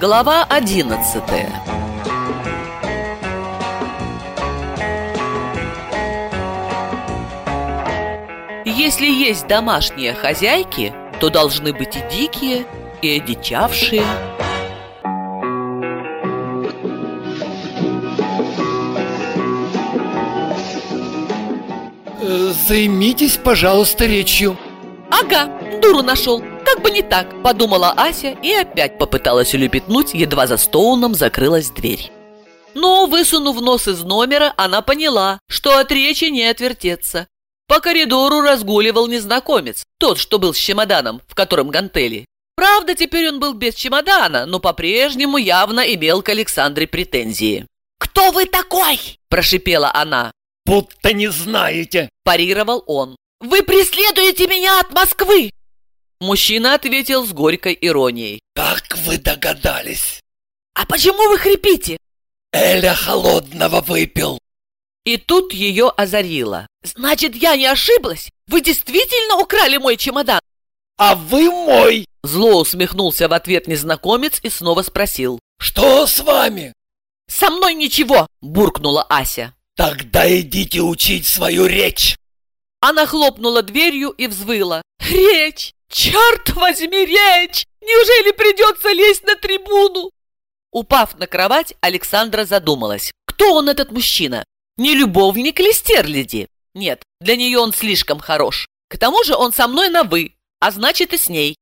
Глава одиннадцатая Если есть домашние хозяйки, то должны быть и дикие, и одичавшие. Э, Займитесь, пожалуйста, речью. Ага, дуру нашел. Как бы не так, подумала Ася и опять попыталась улепетнуть, едва за Стоуном закрылась дверь. Но, высунув нос из номера, она поняла, что от речи не отвертеться. По коридору разгуливал незнакомец, тот, что был с чемоданом, в котором гантели. Правда, теперь он был без чемодана, но по-прежнему явно имел к Александре претензии. «Кто вы такой?» – прошипела она. Будто не знаете. Парировал он. «Вы преследуете меня от Москвы!» Мужчина ответил с горькой иронией. Как вы догадались? «А почему вы хрипите?» Эля холодного выпил. И тут ее озарило. «Значит, я не ошиблась? Вы действительно украли мой чемодан?» А вы мой. Зло усмехнулся в ответ незнакомец и снова спросил. Что с вами? «Со мной ничего!» – буркнула Ася. Тогда идите учить свою речь. Она хлопнула дверью и взвыла. «Речь! Черт возьми, речь! Неужели придется лезть на трибуну?» Упав на кровать, Александра задумалась. Кто он, этот мужчина? Не любовник ли Стерляди? Нет, для нее он слишком хорош. К тому же он со мной на «вы», а значит и с ней.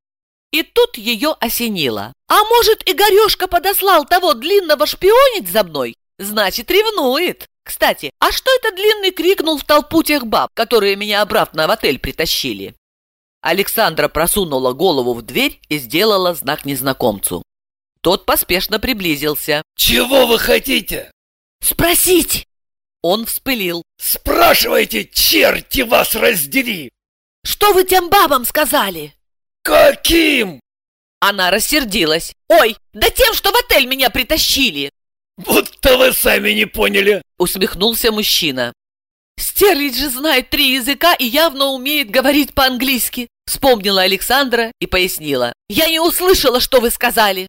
И тут ее осенило. А может, Игорешка подослал того длинного шпионить за мной? Значит, ревнует. Кстати, а что это длинный крикнул в толпу тех баб, которые меня обратно в отель притащили? Александра просунула голову в дверь и сделала знак незнакомцу. Тот поспешно приблизился. Чего вы хотите? «Спросить!» Он вспылил. Спрашивайте, черти вас раздери! «Что вы тем бабам сказали?» Каким? Она рассердилась. «Ой, да тем, что в отель меня притащили!» Будто вы сами не поняли. Усмехнулся мужчина. «Стерлить же знает три языка и явно умеет говорить по-английски», вспомнила Александра и пояснила. «Я не услышала, что вы сказали».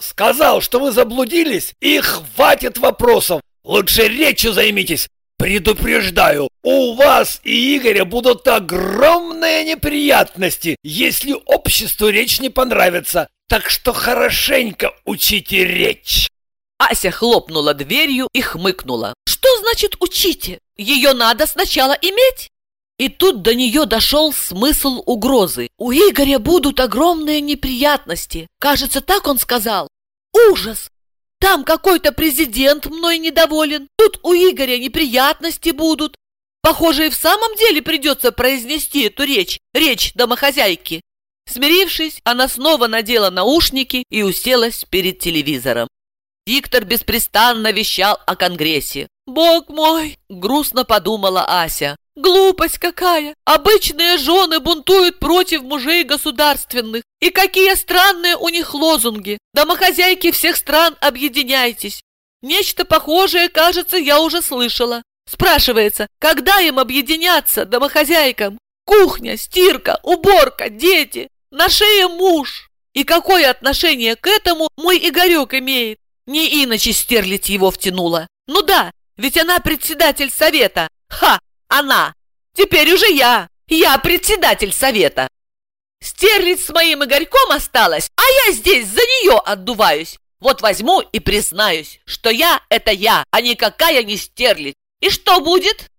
Сказал, что вы заблудились, и хватит вопросов. Лучше речью займитесь. Предупреждаю, у вас и Игоря будут огромные неприятности, если обществу речь не понравится. Так что хорошенько учите речь. Ася хлопнула дверью и хмыкнула. «Что значит учите? Ее надо сначала иметь?» И тут до нее дошел смысл угрозы. «У Игоря будут огромные неприятности. Кажется, так он сказал. Ужас! Там какой-то президент мной недоволен. Тут у Игоря неприятности будут. Похоже, и в самом деле придется произнести эту речь, речь домохозяйки». Смирившись, она снова надела наушники и уселась перед телевизором. Виктор беспрестанно вещал о Конгрессе. «Бог мой!» – грустно подумала Ася. «Глупость какая! Обычные жены бунтуют против мужей государственных. И какие странные у них лозунги! Домохозяйки всех стран, объединяйтесь!» Нечто похожее, кажется, я уже слышала. Спрашивается, когда им объединяться, домохозяйкам? Кухня, стирка, уборка, дети, на шее муж. И какое отношение к этому мой Игорек имеет? Не иначе стерлить его втянула. Ну да, ведь она председатель совета. Ха, она. Теперь уже я. Я председатель совета. Стерлить с моим Игорьком осталось, а я здесь за нее отдуваюсь. Вот возьму и признаюсь, что я – это я, а никакая не стерлить. И что будет?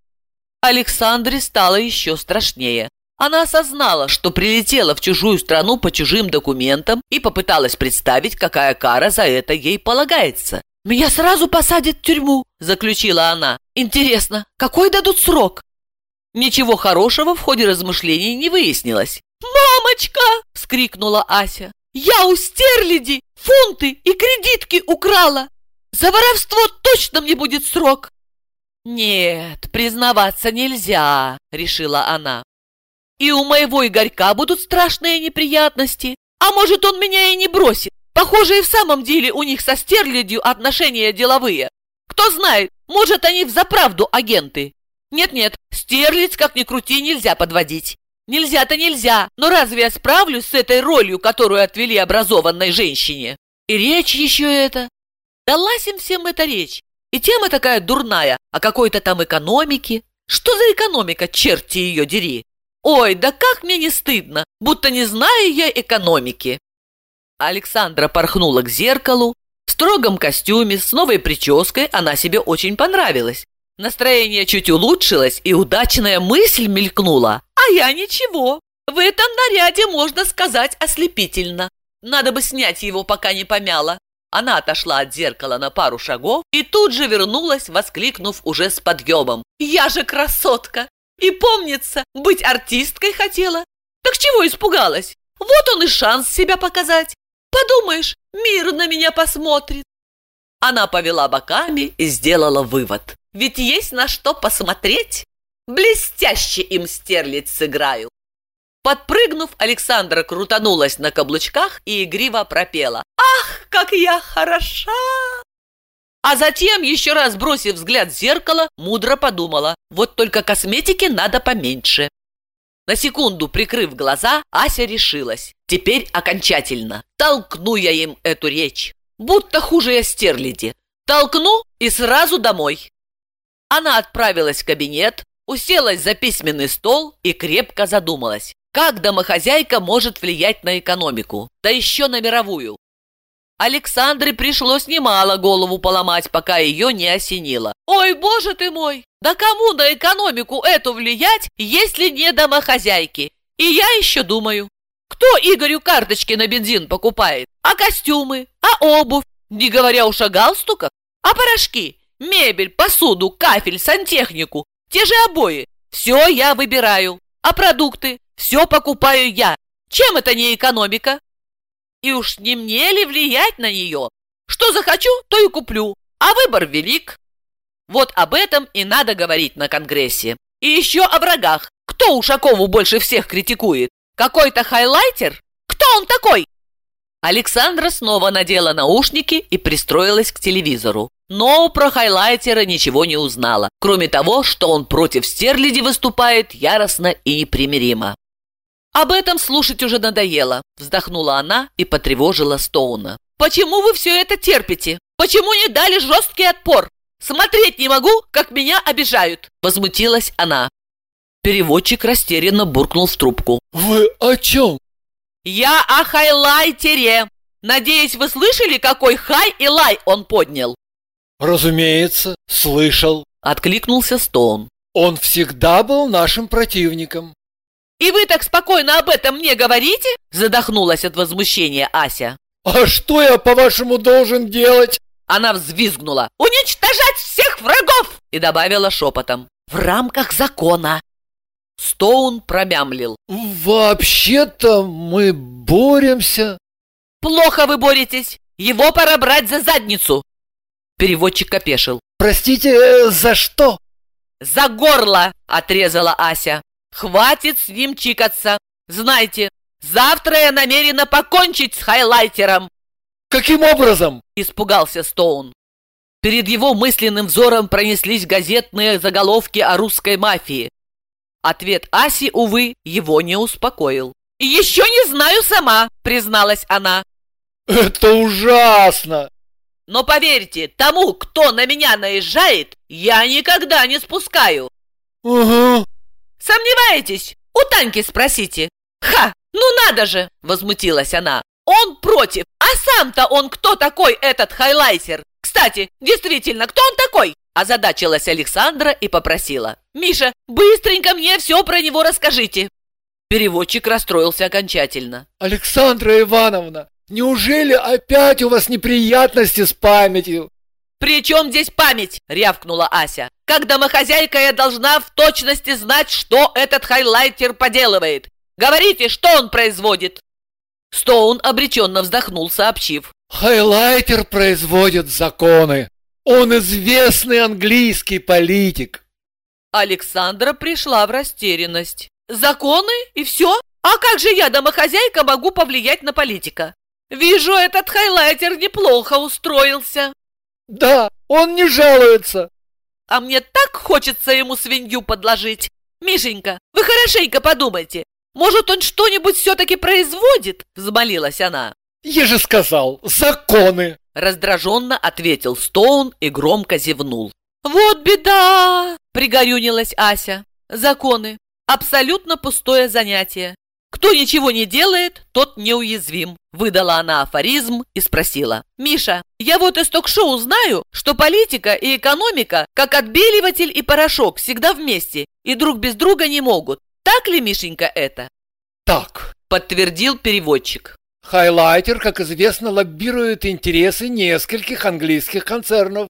Александре стало еще страшнее. Она осознала, что прилетела в чужую страну по чужим документам и попыталась представить, какая кара за это ей полагается. «Меня сразу посадят в тюрьму», – заключила она. «Интересно, какой дадут срок?» Ничего хорошего в ходе размышлений не выяснилось. «Мамочка!» – вскрикнула Ася. «Я у стерляди фунты и кредитки украла! За воровство точно мне будет срок!» «Нет, признаваться нельзя», – решила она. И у моего Игорька будут страшные неприятности. А может, он меня и не бросит. Похоже, и в самом деле у них со стерлядью отношения деловые. Кто знает, может, они взаправду агенты. Нет-нет, стерлядь, как ни крути, нельзя подводить. Нельзя-то нельзя, но разве я справлюсь с этой ролью, которую отвели образованной женщине? И речь еще эта. Далась им всем эта речь. И тема такая дурная, о какой-то там экономике. Что за экономика, черти ее дери? Ой, да как мне не стыдно, будто не знаю я экономики. Александра порхнула к зеркалу. В строгом костюме, с новой прической она себе очень понравилась. Настроение чуть улучшилось, и удачная мысль мелькнула. А я ничего. В этом наряде можно сказать ослепительно. Надо бы снять его, пока не помяло. Она отошла от зеркала на пару шагов и тут же вернулась, воскликнув уже с подъемом. «Я же красотка! И помнится, быть артисткой хотела. Так чего испугалась? Вот он и шанс себя показать. Подумаешь, мир на меня посмотрит». Она повела боками и сделала вывод. «Ведь есть на что посмотреть. Блестяще им стерлить сыграю». Подпрыгнув, Александра крутанулась на каблучках и игриво пропела. «Ах, как я хороша!» А затем, еще раз бросив взгляд в зеркало, мудро подумала, вот только косметики надо поменьше. На секунду прикрыв глаза, Ася решилась. Теперь окончательно. Толкну я им эту речь. Будто хуже я стерляди. Толкну и сразу домой. Она отправилась в кабинет, уселась за письменный стол и крепко задумалась. Как домохозяйка может влиять на экономику, да еще на мировую? Александре пришлось немало голову поломать, пока ее не осенило. «Ой, боже ты мой! Да кому на экономику эту влиять, если не домохозяйки? И я еще думаю, кто Игорю карточки на бензин покупает? А костюмы? А обувь? Не говоря уж о галстуках? А порошки? Мебель, посуду, кафель, сантехнику? Те же обои? Все я выбираю. А продукты? Все покупаю я. Чем это не экономика? И уж не мне ли влиять на нее? Что захочу, то и куплю. А выбор велик. Вот об этом и надо говорить на Конгрессе. И еще о врагах. Кто Ушакову больше всех критикует? Какой-то хайлайтер? Кто он такой? Александра снова надела наушники и пристроилась к телевизору. Но про хайлайтера ничего не узнала, кроме того, что он против стерляди выступает яростно и непримиримо. «Об этом слушать уже надоело», – вздохнула она и потревожила Стоуна. «Почему вы все это терпите? Почему не дали жесткий отпор? Смотреть не могу, как меня обижают!» – возмутилась она. Переводчик растерянно буркнул в трубку. «Вы о чем?» «Я о хайлайтере! Надеюсь, вы слышали, какой хай и лай он поднял?» «Разумеется, слышал», — откликнулся Стоун. «Он всегда был нашим противником. «И вы так спокойно об этом мне говорите?» Задохнулась от возмущения Ася. «А что я, по-вашему, должен делать?» Она взвизгнула. «Уничтожать всех врагов!» И добавила шепотом. «В рамках закона!» Стоун промямлил. «Вообще-то мы боремся...» «Плохо вы боретесь! Его пора брать за задницу!» Переводчик опешил. «Простите, э, за что?» «За горло!» — отрезала Ася. Хватит с ним чикаться. Знайте, завтра я намерена покончить с хайлайтером. Каким образом? Испугался Стоун. Перед его мысленным взором пронеслись газетные заголовки о русской мафии. Ответ Аси, увы, его не успокоил. «Еще не знаю сама», — призналась она. «Это ужасно!» «Но поверьте, тому, кто на меня наезжает, я никогда не спускаю». «Угу», Сомневаетесь? У Таньки спросите. Ха, ну надо же, возмутилась она. Он против. А сам-то он кто такой, этот хайлайтер? Кстати, действительно, кто он такой? Озадачилась Александра и попросила. «Миша, быстренько мне все про него расскажите!» Переводчик расстроился окончательно. «Александра Ивановна, неужели опять у вас неприятности с памятью?» «При чем здесь память?» – рявкнула Ася. «Как домохозяйка я должна в точности знать, что этот хайлайтер поделывает. Говорите, что он производит?» Стоун обреченно вздохнул, сообщив. «Хайлайтер производит законы. Он известный английский политик». Александра пришла в растерянность. «Законы и все? А как же я, домохозяйка, могу повлиять на политика? Вижу, этот хайлайтер неплохо устроился». Да, он не жалуется. А мне так хочется ему свинью подложить. Мишенька, вы хорошенько подумайте. Может, он что-нибудь все-таки производит? Взмолилась она. Я же сказал, законы. Раздраженно ответил Стоун и громко зевнул. «Вот беда!» – пригорюнилась Ася. «Законы. Абсолютно пустое занятие. Кто ничего не делает, тот неуязвим», – выдала она афоризм и спросила. «Миша, я вот из ток-шоу знаю, что политика и экономика, как отбеливатель и порошок, всегда вместе и друг без друга не могут. Так ли, Мишенька, это?» «Так», – подтвердил переводчик. Хайлайтер, как известно, лоббирует интересы нескольких английских концернов.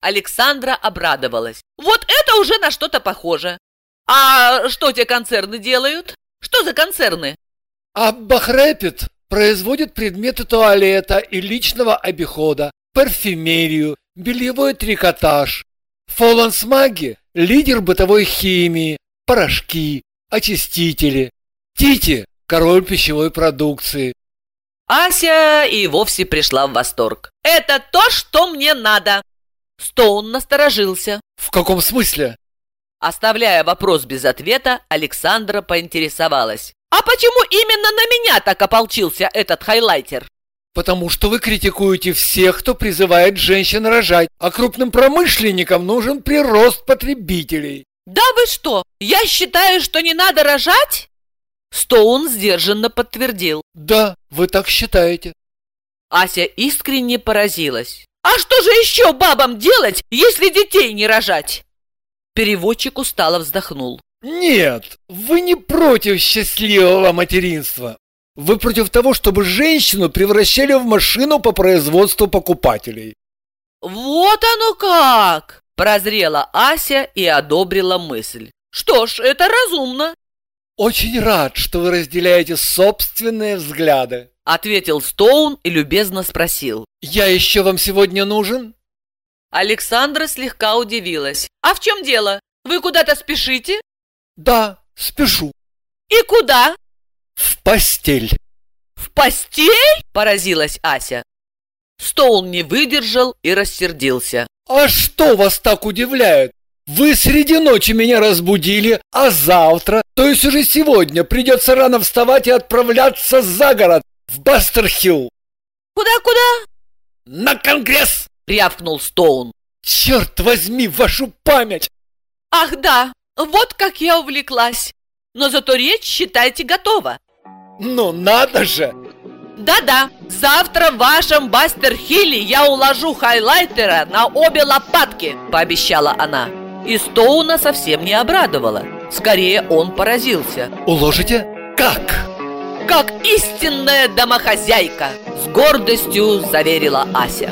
Александра обрадовалась. Вот это уже на что-то похоже. А что те концерны делают? Что за концерны? Аббахрепит производит предметы туалета и личного обихода, парфюмерию, бельевой трикотаж. Фолансмаги – лидер бытовой химии, порошки, очистители. Тити – король пищевой продукции. Ася и вовсе пришла в восторг. «Это то, что мне надо!» Стоун насторожился. «В каком смысле?» Оставляя вопрос без ответа, Александра поинтересовалась. «А почему именно на меня так ополчился этот хайлайтер?» «Потому что вы критикуете всех, кто призывает женщин рожать, а крупным промышленникам нужен прирост потребителей». «Да вы что? Я считаю, что не надо рожать?» Стоун сдержанно подтвердил. «Да, вы так считаете». Ася искренне поразилась. «А что же еще бабам делать, если детей не рожать?» Переводчик устало вздохнул. «Нет, вы не против счастливого материнства. Вы против того, чтобы женщину превращали в машину по производству покупателей». «Вот оно как!» – прозрела Ася и одобрила мысль. «Что ж, это разумно. «Очень рад, что вы разделяете собственные взгляды», — ответил Стоун и любезно спросил. «Я еще вам сегодня нужен?» Александра слегка удивилась. «А в чем дело? Вы куда-то спешите?» «Да, спешу». «И куда?» «В постель». «В постель?» – поразилась Ася. Стоун не выдержал и рассердился. «А что вас так удивляет? Вы среди ночи меня разбудили, а завтра, то есть уже сегодня, придется рано вставать и отправляться за город, в Бастерхилл. Куда-куда? На конгресс, рявкнул Стоун. Черт возьми вашу память! Ах да, вот как я увлеклась. Но зато речь, считайте, готова. Ну надо же! Да-да, завтра в вашем Бастерхилле я уложу хайлайтера на обе лопатки, пообещала она. И Стоуна совсем не обрадовало. Скорее, он поразился. «Уложите? Как?» «Как истинная домохозяйка!» С гордостью заверила Ася.